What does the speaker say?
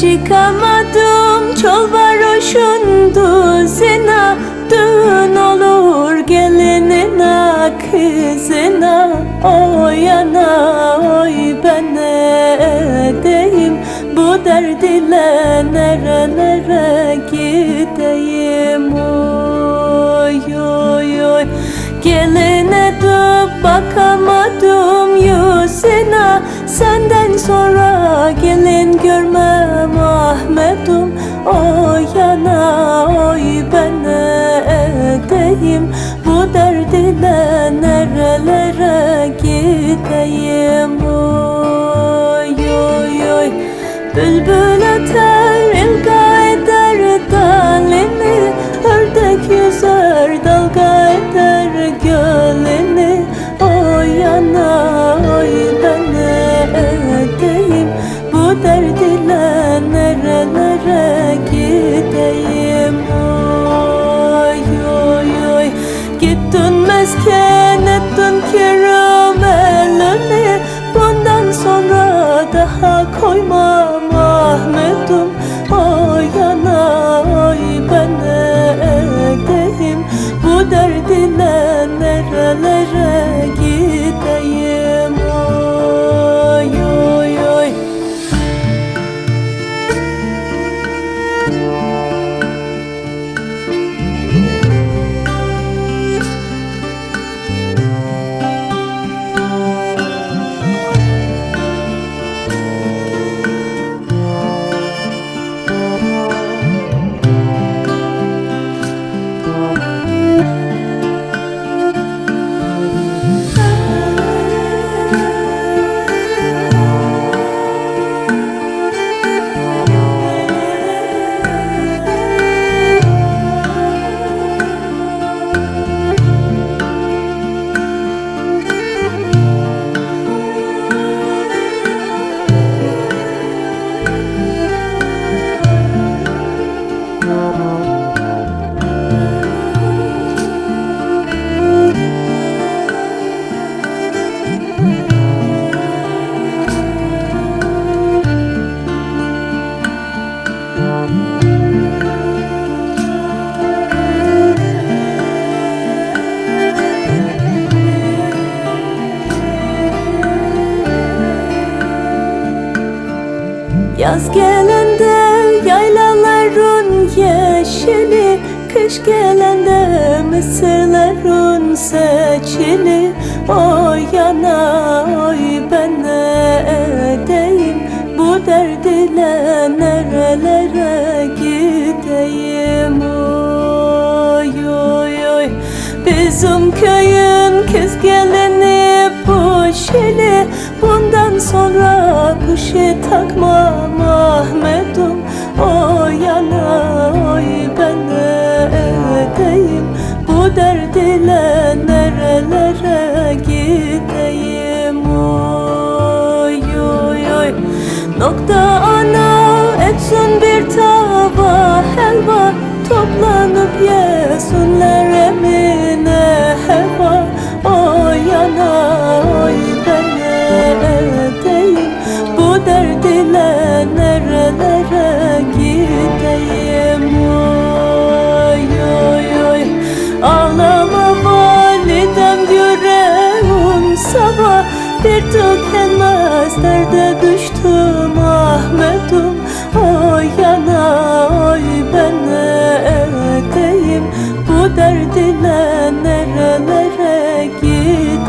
Çıkamadım çol varoşundu zina Düğün olur gelinine kızına Oy ana oy ben edeyim. Bu derd ile nerelere gideyim? Oy oy oy. Geline döp bakamadım yüzüne Senden sonra gelin görmem edeyim Bu derd ile nerelere gideyim? Oy oy oy. Bülbül öter ilga eder dalini Ördek yüzer dalga eder gölini Ettin kiram elini Bundan sonra daha koymam Ahmet'im Oy yana oy ben edeyim Bu derd ile nerelere Yaz gelende yaylaların yeşili Kış gelende mısırların seçili Oy yana oy ben ne edeyim. Bu derd ile nerelere gideyim? Oy oy oy. Bizim köyün takmam Ahmet'im Oy yana oy ben edeyim Bu derd ile nerelere gideyim? Oy oy oy. Nokta Bir tükenmez derde düştüm Ahmet'im Oy yana oy ben edeyim Bu derd ile nerelere gideyim